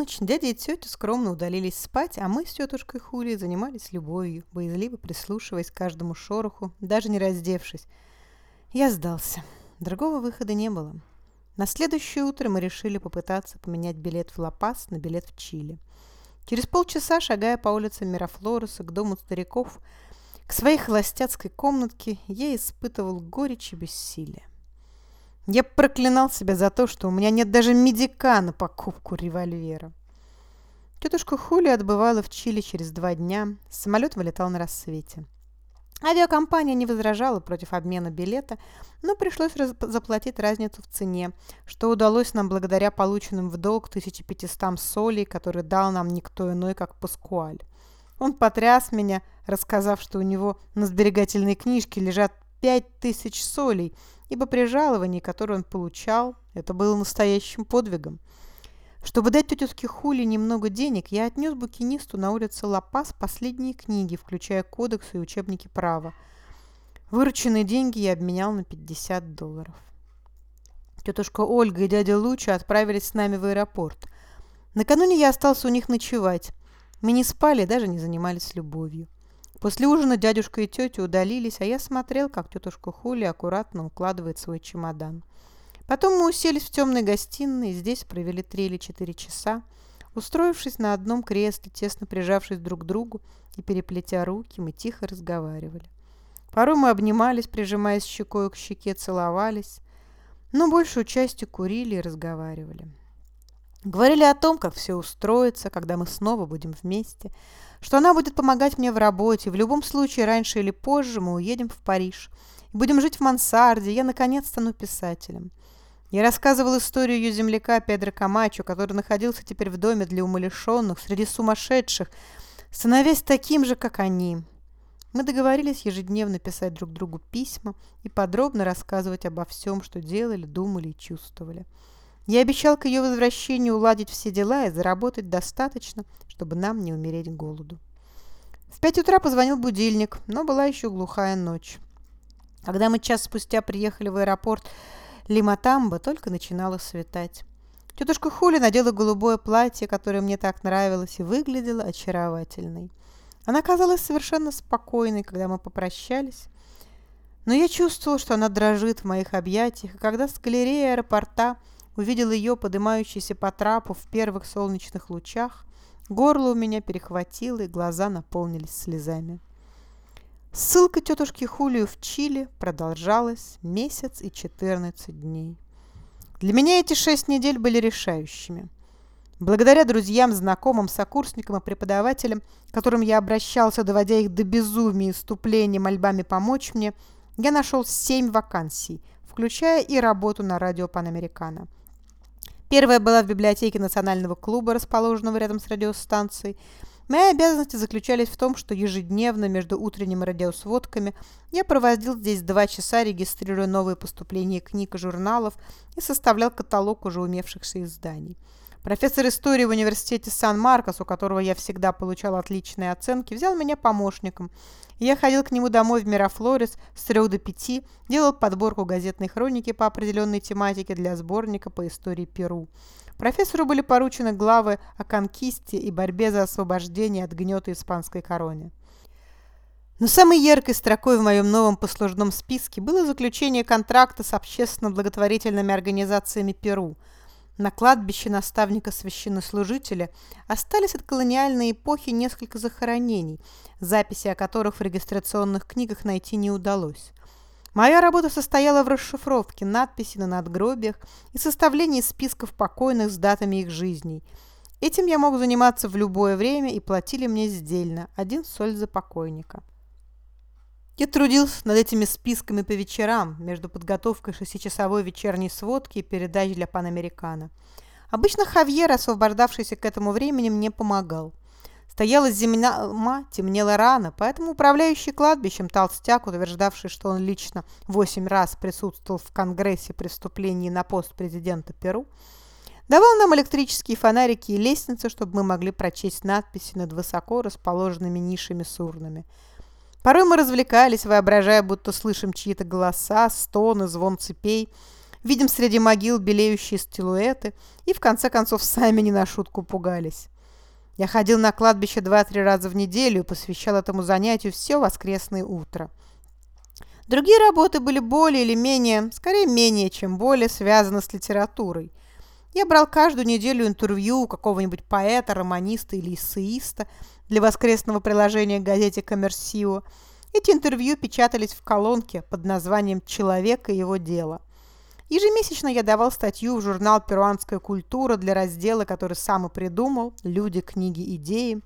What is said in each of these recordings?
полночь дядя и тетя скромно удалились спать, а мы с тетушкой Хулией занимались любовью, боязливо прислушиваясь к каждому шороху, даже не раздевшись. Я сдался. Другого выхода не было. На следующее утро мы решили попытаться поменять билет в Ла-Пас на билет в Чили. Через полчаса, шагая по улицам Мирафлореса к дому стариков, к своей холостяцкой комнатке, я испытывал горечь и бессилие. Я проклинал себя за то, что у меня нет даже медика на покупку револьвера. Тетушка Хули отбывала в Чили через два дня. Самолет вылетал на рассвете. Авиакомпания не возражала против обмена билета, но пришлось заплатить разницу в цене, что удалось нам благодаря полученным в долг 1500 солей, которые дал нам никто иной, как Паскуаль. Он потряс меня, рассказав, что у него на сберегательной книжке лежат 5000 солей, ибо при жаловании, которое он получал, это было настоящим подвигом. Чтобы дать тетушке Хули немного денег, я отнес букинисту на улице Лапас последние книги, включая кодексы и учебники права. Вырученные деньги я обменял на 50 долларов. Тетушка Ольга и дядя Луча отправились с нами в аэропорт. Накануне я остался у них ночевать. Мы не спали, даже не занимались любовью. После ужина дядюшка и тетя удалились, а я смотрел, как тетушка Хули аккуратно укладывает свой чемодан. Потом мы уселись в темной гостиной и здесь провели три или четыре часа, устроившись на одном кресле, тесно прижавшись друг к другу и переплетя руки, мы тихо разговаривали. Порой мы обнимались, прижимаясь щекой к щеке, целовались, но большую частью курили и разговаривали. Говорили о том, как все устроится, когда мы снова будем вместе, что она будет помогать мне в работе, в любом случае раньше или позже мы уедем в Париж и будем жить в мансарде, я наконец стану писателем. Я рассказывал историю ее земляка Педро Камачо, который находился теперь в доме для умалишенных, среди сумасшедших, становясь таким же, как они. Мы договорились ежедневно писать друг другу письма и подробно рассказывать обо всем, что делали, думали и чувствовали. Я обещал к ее возвращению уладить все дела и заработать достаточно, чтобы нам не умереть голоду. В пять утра позвонил будильник, но была еще глухая ночь. Когда мы час спустя приехали в аэропорт, Лиматамба только начинала светать. Тетушка Хули надела голубое платье, которое мне так нравилось, и выглядела очаровательной. Она казалась совершенно спокойной, когда мы попрощались. Но я чувствовала, что она дрожит в моих объятиях, и когда с галереи аэропорта увидел ее, поднимающейся по трапу в первых солнечных лучах, горло у меня перехватило, и глаза наполнились слезами. Ссылка тетушки Хулию в Чили продолжалась месяц и 14 дней. Для меня эти шесть недель были решающими. Благодаря друзьям, знакомым, сокурсникам и преподавателям, к которым я обращался, доводя их до безумия и иступления мольбами помочь мне, я нашел семь вакансий, включая и работу на радио Панамерикано. Первая была в библиотеке Национального клуба, расположенного рядом с радиостанцией, Мои обязанности заключались в том, что ежедневно между утренними радиосводками я проводил здесь два часа, регистрируя новые поступления книг и журналов и составлял каталог уже умевшихся изданий. Профессор истории в университете Сан-Маркос, у которого я всегда получал отличные оценки, взял меня помощником. Я ходил к нему домой в Мирафлорес с 3 до 5, делал подборку газетной хроники по определенной тематике для сборника по истории Перу. Профессору были поручены главы о конкисте и борьбе за освобождение от гнета испанской короны. Но самой яркой строкой в моем новом послужном списке было заключение контракта с общественно-благотворительными организациями Перу. На кладбище наставника-священнослужителя остались от колониальной эпохи несколько захоронений, записи о которых в регистрационных книгах найти не удалось. Моя работа состояла в расшифровке надписей на надгробиях и составлении списков покойных с датами их жизней. Этим я мог заниматься в любое время и платили мне сдельно, один соль за покойника. Я трудился над этими списками по вечерам, между подготовкой шестичасовой вечерней сводки и передач для Панамерикана. Обычно Хавьер, освобождавшийся к этому времени, мне помогал. Стояла зима, темнело рано, поэтому управляющий кладбищем толстяк, утверждавший, что он лично восемь раз присутствовал в Конгрессе преступлений на пост президента Перу, давал нам электрические фонарики и лестницы, чтобы мы могли прочесть надписи над высоко расположенными нишами с урнами. Порой мы развлекались, воображая, будто слышим чьи-то голоса, стоны, звон цепей. видим среди могил белеющие стилуэты и, в конце концов, сами не на шутку пугались. Я ходил на кладбище два-три раза в неделю и посвящал этому занятию все воскресное утро. Другие работы были более или менее, скорее менее, чем более связаны с литературой. Я брал каждую неделю интервью у какого-нибудь поэта, романиста или эссеиста для воскресного приложения к газете «Коммерсио». Эти интервью печатались в колонке под названием «Человек и его дело». Ежемесячно я давал статью в журнал «Перуанская культура» для раздела, который сам и придумал «Люди, книги, идеи».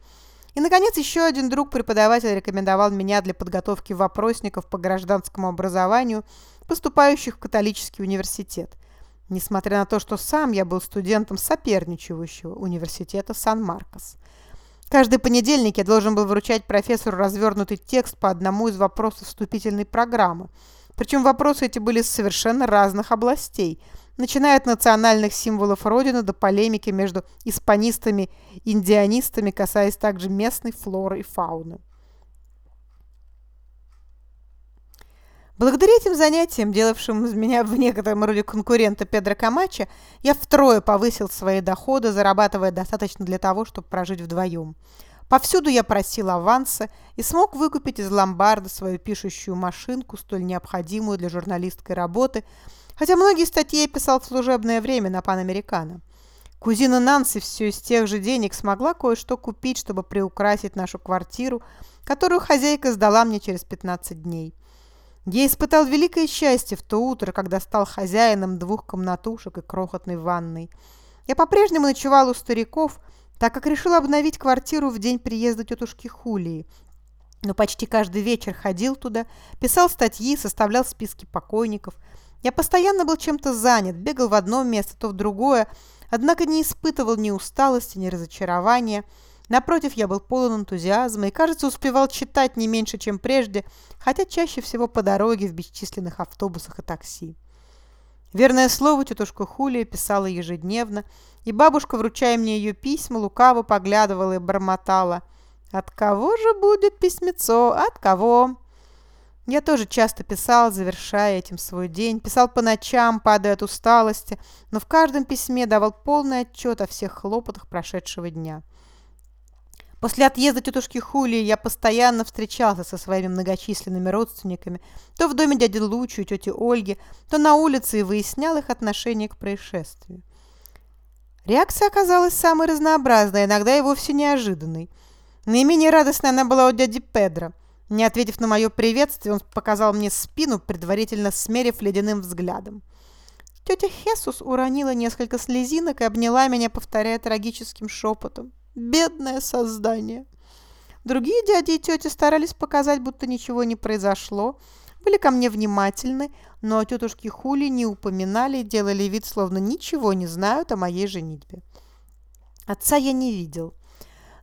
И, наконец, еще один друг-преподаватель рекомендовал меня для подготовки вопросников по гражданскому образованию, поступающих в католический университет, несмотря на то, что сам я был студентом соперничающего университета Сан-Маркос. Каждый понедельник я должен был вручать профессору развернутый текст по одному из вопросов вступительной программы – причем вопросы эти были с совершенно разных областей, начиная от национальных символов Родины до полемики между испанистами и индианистами, касаясь также местной флоры и фауны. Благодаря этим занятиям, делавшим из меня в некотором роде конкурента Педро Камача, я втрое повысил свои доходы, зарабатывая достаточно для того, чтобы прожить вдвоем. Повсюду я просил аванса и смог выкупить из ломбарда свою пишущую машинку, столь необходимую для журналистской работы, хотя многие статьи я писал в служебное время на Панамерикано. Кузина Нанси все из тех же денег смогла кое-что купить, чтобы приукрасить нашу квартиру, которую хозяйка сдала мне через 15 дней. Я испытал великое счастье в то утро, когда стал хозяином двух комнатушек и крохотной ванной. Я по-прежнему ночевал у стариков – так как решил обновить квартиру в день приезда тетушки Хулии. Но почти каждый вечер ходил туда, писал статьи, составлял списки покойников. Я постоянно был чем-то занят, бегал в одно место, то в другое, однако не испытывал ни усталости, ни разочарования. Напротив, я был полон энтузиазма и, кажется, успевал читать не меньше, чем прежде, хотя чаще всего по дороге в бесчисленных автобусах и такси. Верное слово тетушка Хулия писала ежедневно, и бабушка, вручая мне ее письма, лукаво поглядывала и бормотала. «От кого же будет письмецо? От кого?» Я тоже часто писал, завершая этим свой день, писал по ночам, падая от усталости, но в каждом письме давал полный отчет о всех хлопотах прошедшего дня. После отъезда тетушки Хулии я постоянно встречался со своими многочисленными родственниками, то в доме дяди Лучу и тети Ольги, то на улице и выяснял их отношение к происшествию. Реакция оказалась самой разнообразной, иногда и вовсе неожиданной. Наименее радостной она была у дяди Педро. Не ответив на мое приветствие, он показал мне спину, предварительно смерив ледяным взглядом. Тетя Хесус уронила несколько слезинок и обняла меня, повторяя трагическим шепотом. Бедное создание. Другие дяди и тети старались показать, будто ничего не произошло, были ко мне внимательны, но о тетушке Хули не упоминали и делали вид, словно ничего не знают о моей женитьбе. Отца я не видел,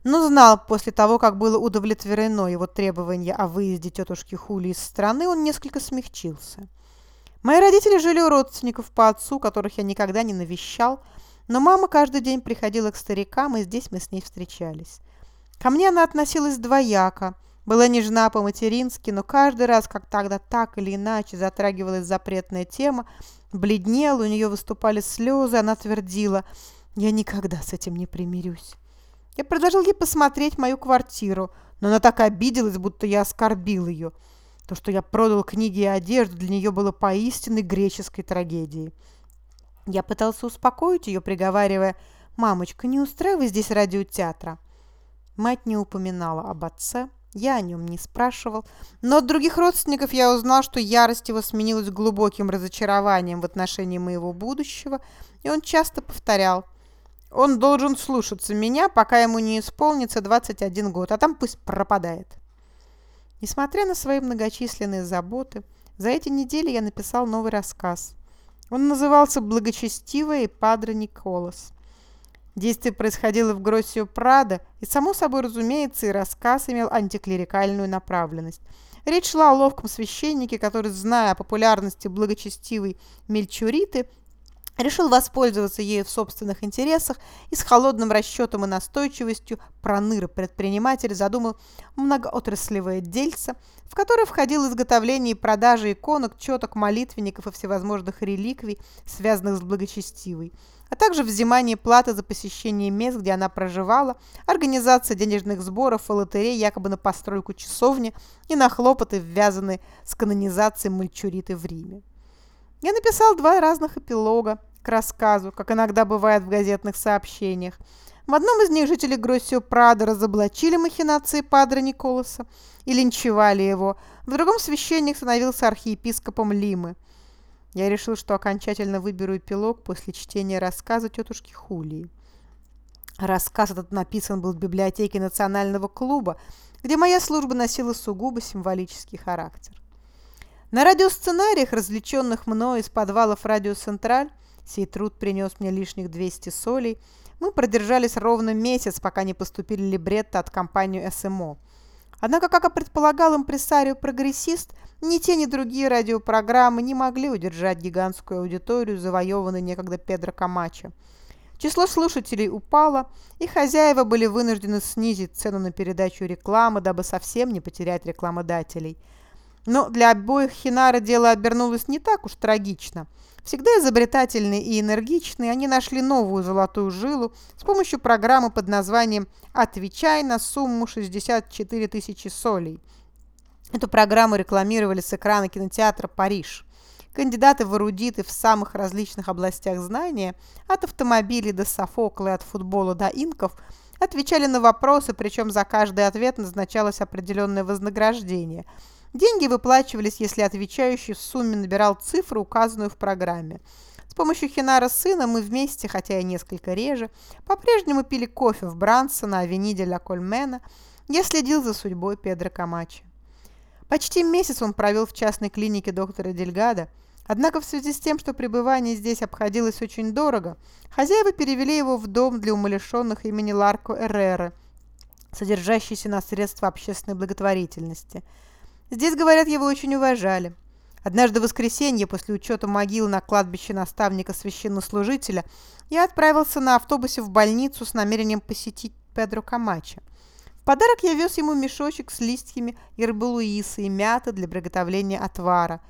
но знал, после того, как было удовлетворено его требование о выезде тетушки Хули из страны, он несколько смягчился. Мои родители жили у родственников по отцу, которых я никогда не навещал, но мама каждый день приходила к старикам, и здесь мы с ней встречались. Ко мне она относилась двояко, была нежна по-матерински, но каждый раз, как тогда так или иначе затрагивалась запретная тема, бледнела, у нее выступали слезы, она твердила «Я никогда с этим не примирюсь». Я предложил ей посмотреть мою квартиру, но она так обиделась, будто я оскорбил ее. То, что я продал книги и одежду, для нее было поистиной греческой трагедией. Я пытался успокоить ее, приговаривая, «Мамочка, не устраивай здесь радиотеатра». Мать не упоминала об отце, я о нем не спрашивал, но от других родственников я узнал, что ярость его сменилась глубоким разочарованием в отношении моего будущего, и он часто повторял, «Он должен слушаться меня, пока ему не исполнится 21 год, а там пусть пропадает». Несмотря на свои многочисленные заботы, за эти недели я написал новый рассказ – он назывался «Благочестивая и Падре Николас». Действие происходило в Гроссио Прадо, и, само собой разумеется, и рассказ имел антиклерикальную направленность. Речь шла о ловком священнике, который, зная о популярности благочестивой Мельчуриты, решил воспользоваться ею в собственных интересах и с холодным расчетом и настойчивостью проныра предприниматель задумал многоотраслевое дельце, в которое входило изготовление и продажа иконок, четок, молитвенников и всевозможных реликвий, связанных с благочестивой, а также взимание платы за посещение мест, где она проживала, организация денежных сборов и лотерей якобы на постройку часовни и на хлопоты, ввязанные с канонизацией мальчуриты в Риме. Я написал два разных эпилога к рассказу, как иногда бывает в газетных сообщениях. В одном из них жители Гроссио Прадо разоблачили махинации Падре Николаса и линчевали его, в другом священник становился архиепископом Лимы. Я решил, что окончательно выберу эпилог после чтения рассказа тетушки Хулии. Рассказ этот написан был в библиотеке Национального клуба, где моя служба носила сугубо символический характер. На радиосценариях, развлеченных мною из подвалов «Радио Централь», сей труд принес мне лишних 200 солей, мы продержались ровно месяц, пока не поступили либретто от компании СМО. Однако, как и предполагал импресарио-прогрессист, ни те, ни другие радиопрограммы не могли удержать гигантскую аудиторию, завоеванной некогда Педро Камачо. Число слушателей упало, и хозяева были вынуждены снизить цену на передачу рекламы, дабы совсем не потерять рекламодателей – но для обоих Хинара дело обернулось не так уж трагично. Всегда изобретательные и энергичные, они нашли новую золотую жилу с помощью программы под названием «Отвечай на сумму 64 тысячи солей». Эту программу рекламировали с экрана кинотеатра «Париж». Кандидаты в эрудиты в самых различных областях знания, от автомобилей до Софокла и от футбола до инков, отвечали на вопросы, причем за каждый ответ назначалось определенное вознаграждение – Деньги выплачивались, если отвечающий в сумме набирал цифру, указанную в программе. С помощью Хинара сына мы вместе, хотя и несколько реже, по-прежнему пили кофе в Бранса на Авениде Ля Кольмена. Я следил за судьбой Педро Камачи. Почти месяц он провел в частной клинике доктора Дельгада, однако в связи с тем, что пребывание здесь обходилось очень дорого, хозяева перевели его в дом для умалишенных имени Ларко Эрреры, содержащийся на средства общественной благотворительности – Здесь, говорят, его очень уважали. Однажды в воскресенье, после учета могил на кладбище наставника священнослужителя, я отправился на автобусе в больницу с намерением посетить Педро Камача. В подарок я вез ему мешочек с листьями ирбелуиса и мяты для приготовления отвара.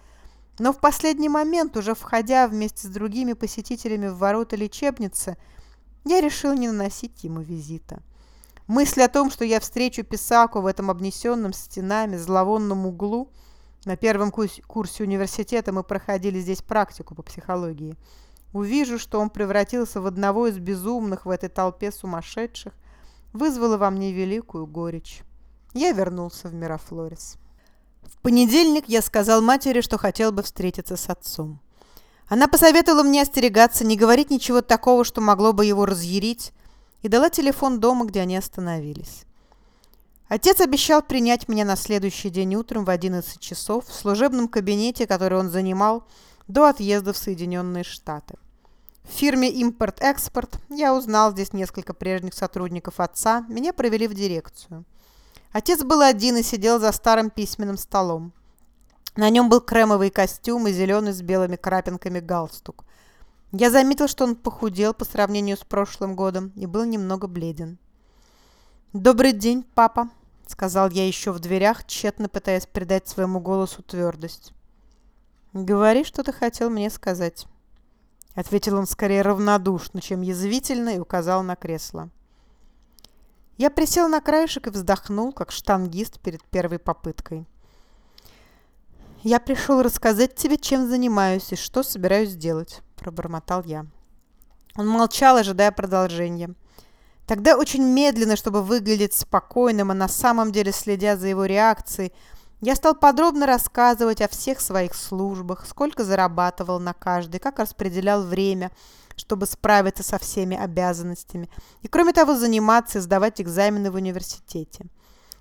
Но в последний момент, уже входя вместе с другими посетителями в ворота лечебницы, я решил не наносить ему визита. Мысль о том, что я встречу Писаку в этом обнесенном стенами зловонном углу, на первом курсе университета мы проходили здесь практику по психологии, увижу, что он превратился в одного из безумных в этой толпе сумасшедших, вызвала во мне великую горечь. Я вернулся в Мерафлорис. В понедельник я сказал матери, что хотел бы встретиться с отцом. Она посоветовала мне остерегаться, не говорить ничего такого, что могло бы его разъярить, и дала телефон дома, где они остановились. Отец обещал принять меня на следующий день утром в 11 часов в служебном кабинете, который он занимал до отъезда в Соединенные Штаты. В фирме «Импорт-экспорт» я узнал здесь несколько прежних сотрудников отца, меня провели в дирекцию. Отец был один и сидел за старым письменным столом. На нем был кремовый костюм и зеленый с белыми крапинками галстук. Я заметил, что он похудел по сравнению с прошлым годом и был немного бледен. «Добрый день, папа», — сказал я еще в дверях, тщетно пытаясь придать своему голосу твердость. «Говори, что ты хотел мне сказать», — ответил он скорее равнодушно, чем язвительно, и указал на кресло. Я присел на краешек и вздохнул, как штангист перед первой попыткой. «Я пришел рассказать тебе, чем занимаюсь и что собираюсь делать» пробормотал я. Он молчал, ожидая продолжения. Тогда очень медленно, чтобы выглядеть спокойным, а на самом деле следя за его реакцией, я стал подробно рассказывать о всех своих службах, сколько зарабатывал на каждой, как распределял время, чтобы справиться со всеми обязанностями, и кроме того заниматься и сдавать экзамены в университете.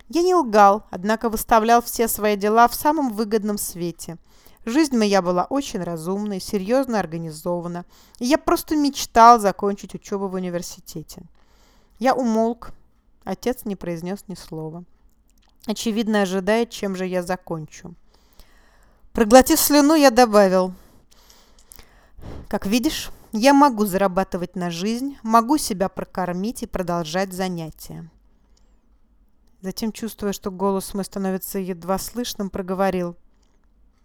Я не лгал, однако выставлял все свои дела в самом выгодном свете – Жизнь моя была очень разумной, серьезно организована, и я просто мечтал закончить учебу в университете. Я умолк, отец не произнес ни слова. Очевидно, ожидает, чем же я закончу. Проглотив слюну, я добавил. Как видишь, я могу зарабатывать на жизнь, могу себя прокормить и продолжать занятия. Затем, чувствуя, что голос мой становится едва слышным, проговорил.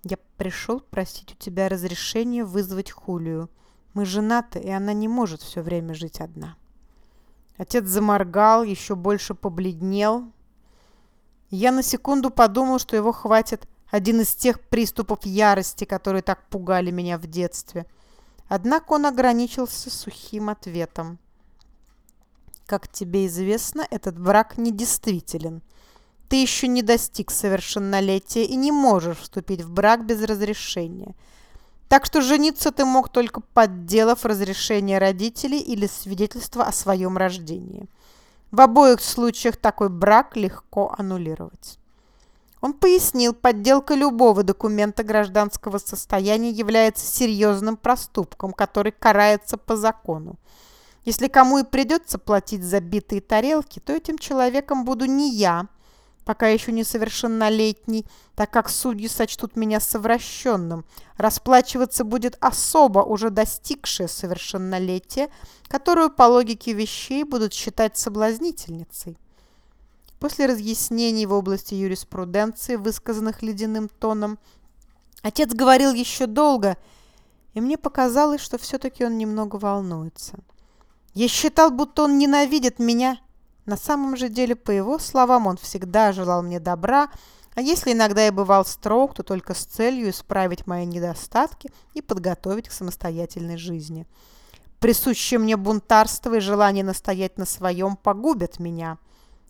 «Я пришел просить у тебя разрешения вызвать Хулию. Мы женаты, и она не может все время жить одна». Отец заморгал, еще больше побледнел. Я на секунду подумал, что его хватит один из тех приступов ярости, которые так пугали меня в детстве. Однако он ограничился сухим ответом. Как тебе известно, этот брак недействителен. Ты еще не достиг совершеннолетия и не можешь вступить в брак без разрешения. Так что жениться ты мог только подделав разрешение родителей или свидетельство о своем рождении. В обоих случаях такой брак легко аннулировать. Он пояснил, подделка любого документа гражданского состояния является серьезным проступком, который карается по закону. Если кому и придется платить за битые тарелки, то этим человеком буду не я, пока еще несовершеннолетний, так как судьи сочтут меня совращенным. Расплачиваться будет особо уже достигшая совершеннолетия, которую по логике вещей будут считать соблазнительницей. После разъяснений в области юриспруденции, высказанных ледяным тоном, отец говорил еще долго, и мне показалось, что все-таки он немного волнуется. Я считал, будто он ненавидит меня. На самом же деле, по его словам, он всегда желал мне добра, а если иногда я бывал строг, то только с целью исправить мои недостатки и подготовить к самостоятельной жизни. Присущее мне бунтарство и желание настоять на своем погубят меня.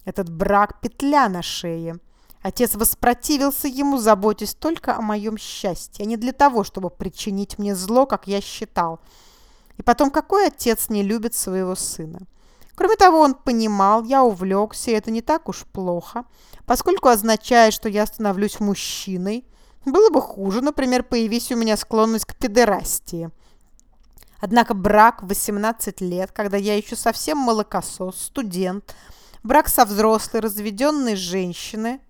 Этот брак – петля на шее. Отец воспротивился ему, заботясь только о моем счастье, а не для того, чтобы причинить мне зло, как я считал – и потом, какой отец не любит своего сына? Кроме того, он понимал, я увлекся, и это не так уж плохо, поскольку означает, что я становлюсь мужчиной. Было бы хуже, например, появись у меня склонность к педерастии. Однако брак в 18 лет, когда я еще совсем молокосос, студент, брак со взрослой, разведенной женщиной,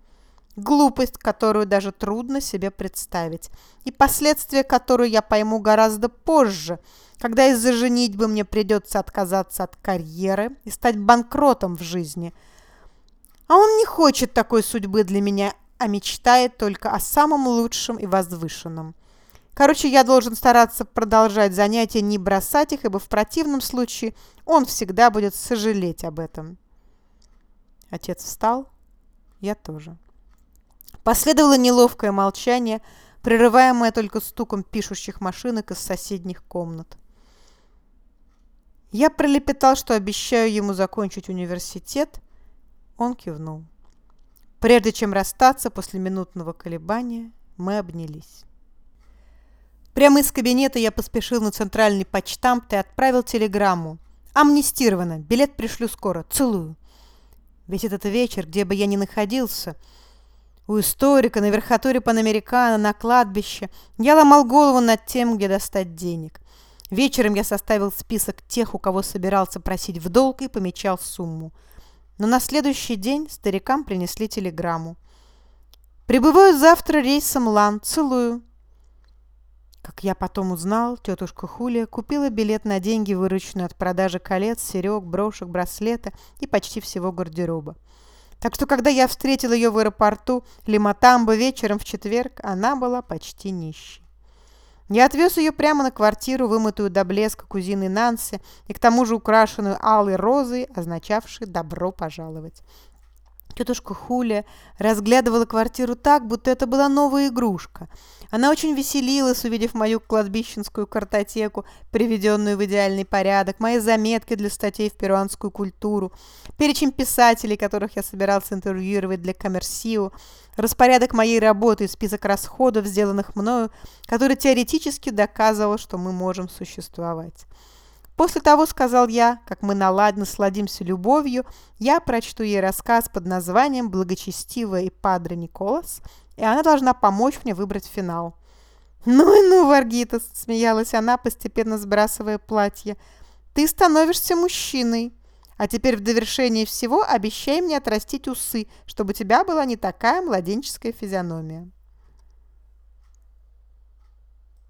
глупость, которую даже трудно себе представить, и последствия, которую я пойму гораздо позже – когда из-за женитьбы мне придется отказаться от карьеры и стать банкротом в жизни. А он не хочет такой судьбы для меня, а мечтает только о самом лучшем и возвышенном. Короче, я должен стараться продолжать занятия, не бросать их, ибо в противном случае он всегда будет сожалеть об этом. Отец встал, я тоже. Последовало неловкое молчание, прерываемое только стуком пишущих машинок из соседних комнат. Я пролепетал, что обещаю ему закончить университет. Он кивнул. Прежде чем расстаться после минутного колебания, мы обнялись. Прямо из кабинета я поспешил на центральный почтамт и отправил телеграмму. «Амнистировано. Билет пришлю скоро. Целую». Весь этот вечер, где бы я ни находился, у историка, на верхотуре Панамерикана, на кладбище, я ломал голову над тем, где достать денег. Вечером я составил список тех, у кого собирался просить в долг, и помечал сумму. Но на следующий день старикам принесли телеграмму. «Прибываю завтра рейсом Лан. Целую». Как я потом узнал, тетушка Хулия купила билет на деньги, вырученные от продажи колец, серег, брошек, браслета и почти всего гардероба. Так что, когда я встретил ее в аэропорту Лиматамбо вечером в четверг, она была почти нищей. Я отвез ее прямо на квартиру, вымытую до блеска кузины Нанси и к тому же украшенную алой розой, означавшей «добро пожаловать». Тетушка Хуля разглядывала квартиру так, будто это была новая игрушка. Она очень веселилась, увидев мою кладбищенскую картотеку, приведенную в идеальный порядок, мои заметки для статей в перуанскую культуру, перечень писателей, которых я собирался интервьюировать для Коммерсио, распорядок моей работы и список расходов, сделанных мною, который теоретически доказывал, что мы можем существовать. После того, сказал я, как мы наладно сладимся любовью, я прочту ей рассказ под названием «Благочестивая Падре Николас», и она должна помочь мне выбрать финал. «Ну и ну, Варгитас!» – смеялась она, постепенно сбрасывая платье. «Ты становишься мужчиной. А теперь в довершении всего обещай мне отрастить усы, чтобы у тебя была не такая младенческая физиономия».